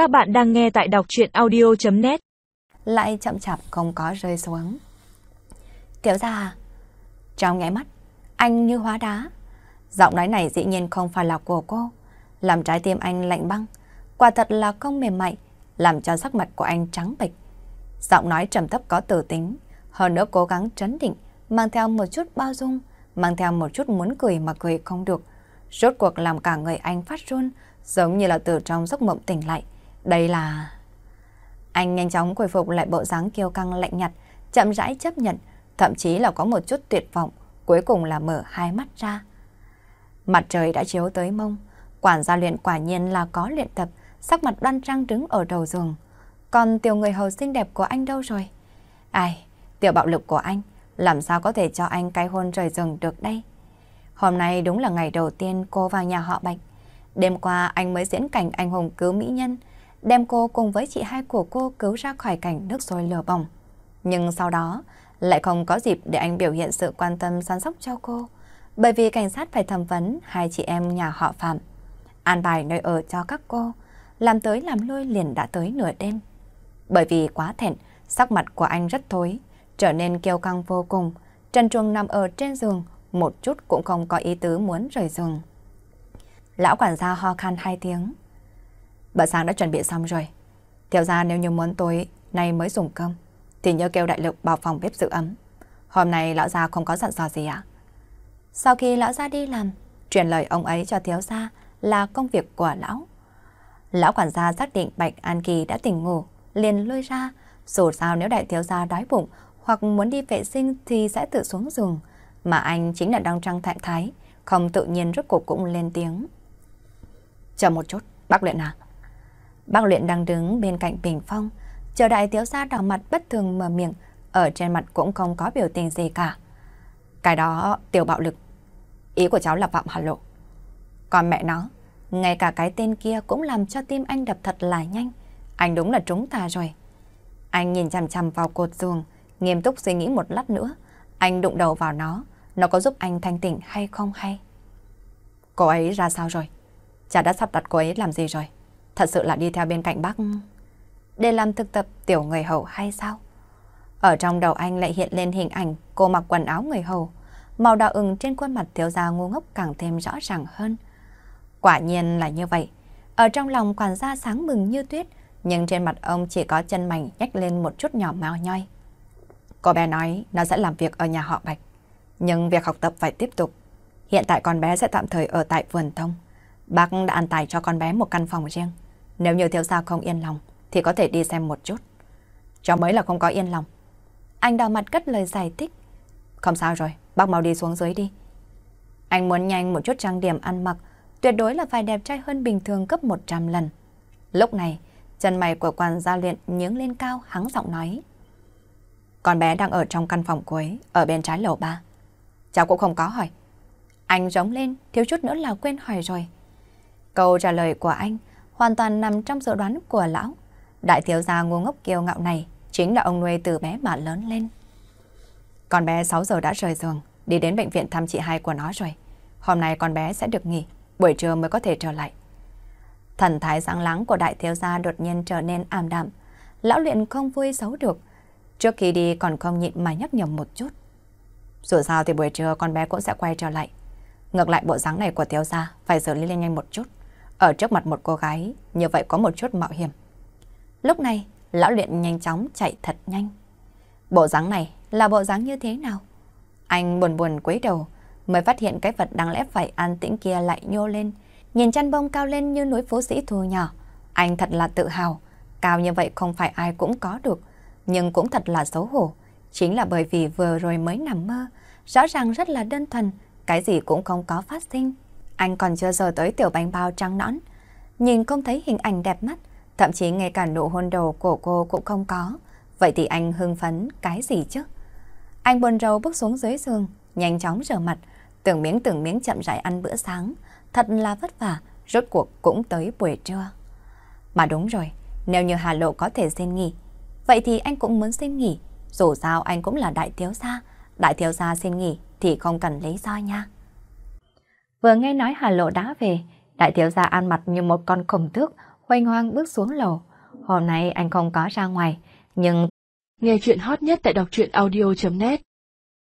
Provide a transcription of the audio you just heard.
Các bạn đang nghe tại đọc chuyện audio.net Lại chậm chạp không có rơi xuống. Tiểu ra? Trong nháy mắt, anh như hóa đá. Giọng nói này dĩ nhiên không phải là của cô. Làm trái tim anh lạnh băng. Quả thật là không mềm mại, làm cho sắc mặt của anh trắng bệch. Giọng nói trầm thấp có tử tính, hơn nữa cố gắng trấn định, mang theo một chút bao dung, mang theo một chút muốn cười mà cười không được. Rốt cuộc làm cả người anh phát run, giống như là từ trong giấc mộng tỉnh lại. Đây là... Anh nhanh chóng khôi phục lại bộ dáng kiêu căng lạnh nhạt, chậm rãi chấp nhận, thậm chí là có một chút tuyệt vọng, cuối cùng là mở hai mắt ra. Mặt trời đã chiếu tới mông, quản gia luyện quả nhiên là có luyện tập, sắc mặt đoan trang đứng ở đầu giường. Còn tiểu người hầu xinh đẹp của anh đâu rồi? Ai, tiểu bạo lực của anh, làm sao có thể cho anh cái hôn rời giường được đây? Hôm nay đúng là ngày đầu tiên cô vào nhà họ Bạch. Đêm qua anh mới diễn cảnh anh hùng cứu mỹ nhân, đem cô cùng với chị hai của cô cứu ra khỏi cảnh nước sôi lửa bỏng. Nhưng sau đó lại không có dịp để anh biểu hiện sự quan tâm săn sóc cho cô, bởi vì cảnh sát phải thẩm vấn hai chị em nhà họ Phạm. An bài nơi ở cho các cô, làm tới làm lui liền đã tới nửa đêm. Bởi vì quá thẹn, sắc mặt của anh rất thối, trở nên kiêu căng vô cùng. Trần truồng nằm ở trên giường, một chút cũng không có ý tứ muốn rời giường. Lão quản gia ho khan hai tiếng. Bữa sáng đã chuẩn bị xong rồi. Theo ra nếu như muốn tối nay mới dùng cơm, thì nhớ kêu đại lực vào phòng bếp giữ ấm. Hôm nay lão gia không có dặn dò gì ạ? Sau khi lão gia đi làm, truyền lời ông ấy cho thiếu gia là công việc của lão. Lão quản gia xác định Bạch An Kỳ đã tỉnh ngủ, liền lôi ra. Dù sao nếu đại thiếu gia đói bụng hoặc muốn đi vệ sinh thì sẽ tự xuống giường. Mà anh chính là đang trăng thạnh thái, không tự nhiên rốt cuộc cũng lên tiếng. Chờ một chút, bác luyện à? Bác luyện đang đứng bên cạnh bình phong, chờ đại thiếu gia đỏ mặt bất thường mở miệng, ở trên mặt cũng không có biểu tình gì cả. Cái đó tiểu bạo lực. Ý của cháu là Phạm Hà Lộ. Còn mẹ nó, ngay cả cái tên kia cũng làm cho tim anh đập thật là nhanh. Anh đúng là trúng ta rồi. Anh nhìn chằm chằm vào cột giường, nghiêm túc suy nghĩ một lát nữa. Anh đụng đầu vào nó, nó có giúp anh thanh tỉnh hay không hay? Cô ấy ra sao rồi? Cha đã sắp đặt cô ấy làm gì rồi? Thật sự là đi theo bên cạnh bác... Để làm thực tập tiểu người hầu hay sao? Ở trong đầu anh lại hiện lên hình ảnh cô mặc quần áo người hầu. Màu đỏ ửng trên khuôn mặt thiếu gia ngu ngốc càng thêm rõ ràng hơn. Quả nhiên là như vậy. Ở trong lòng quản gia sáng mừng như tuyết, nhưng trên mặt ông chỉ có chân mảnh nhếch lên một chút nhỏ mao nhoi. Cô bé nói nó sẽ làm việc ở nhà họ Bạch, nhưng việc học tập phải tiếp tục. Hiện tại con bé sẽ tạm thời ở tại vườn thông. Bác đã an tài cho con bé một căn phòng riêng. Nếu như thiếu gia không yên lòng, thì có thể đi xem một chút. Cháu mới là không có yên lòng. Anh đào mặt cất lời giải thích. Không sao rồi, bác mau đi xuống dưới đi. Anh muốn nhanh một chút trang điểm ăn mặc, tuyệt đối là phải đẹp trai hơn bình thường gấp 100 lần. Lúc này, chân mày của quan gia luyện nhướng lên cao, hắng giọng nói. Con bé đang ở trong căn phòng cuối, ở bên trái lầu ba. Cháu cũng không có hỏi. Anh giống lên, thiếu chút nữa là quên hỏi rồi. Câu trả lời của anh hoàn toàn nằm trong dự đoán của lão. Đại thiếu gia ngu ngốc kiêu ngạo này chính là ông nuôi từ bé mà lớn lên. Con bé 6 giờ đã rời giường, đi đến bệnh viện thăm chị hai của nó rồi. Hôm nay con bé sẽ được nghỉ, buổi trưa mới có thể trở lại. Thần thái sáng láng của đại thiếu gia đột nhiên trở nên ảm đạm. Lão luyện không vui xấu được. Trước khi đi còn không nhịn mà nhắc nhở một chút. Dù sao thì buổi trưa con bé cũng sẽ quay trở lại. Ngược lại bộ dáng này của thiếu gia phải xử lý lên nhanh một chút. Ở trước mặt một cô gái, như vậy có một chút mạo hiểm. Lúc này, lão luyện nhanh chóng chạy thật nhanh. Bộ dáng này là bộ dáng như thế nào? Anh buồn buồn quấy đầu, mới phát hiện cái vật đáng lẽ phải an tĩnh kia lại nhô lên, nhìn chăn bông cao lên như núi phố sĩ thù nhỏ. Anh thật là tự hào, cao như vậy không phải ai cũng có được, nhưng cũng thật là xấu hổ. Chính là bởi vì vừa rồi mới nằm mơ, rõ ràng rất là đơn thuần, cái gì cũng không có phát sinh. Anh còn chưa giờ tới tiểu bánh bao trắng nõn, nhìn không thấy hình ảnh đẹp mắt, thậm chí ngay cả nụ hôn đầu của cô cũng không có. Vậy thì anh hưng phấn cái gì chứ? Anh buồn rầu bước xuống dưới giường, nhanh chóng rửa mặt, từng miếng từng miếng chậm rãi ăn bữa sáng. Thật là vất vả, rốt cuộc cũng tới buổi trưa. Mà đúng rồi, nếu như Hà Lộ có thể xin nghỉ, vậy thì anh cũng muốn xin nghỉ. Dù sao anh cũng là đại thiếu gia, đại thiếu gia xin nghỉ thì không cần lý do nha. Vừa nghe nói Hà Lộ đã về, đại thiếu gia ăn mặt như một con khổng tước, Hoành hoang bước xuống lầu. Hôm nay anh không có ra ngoài, nhưng... Nghe chuyện hot nhất tại đọc truyện audio.net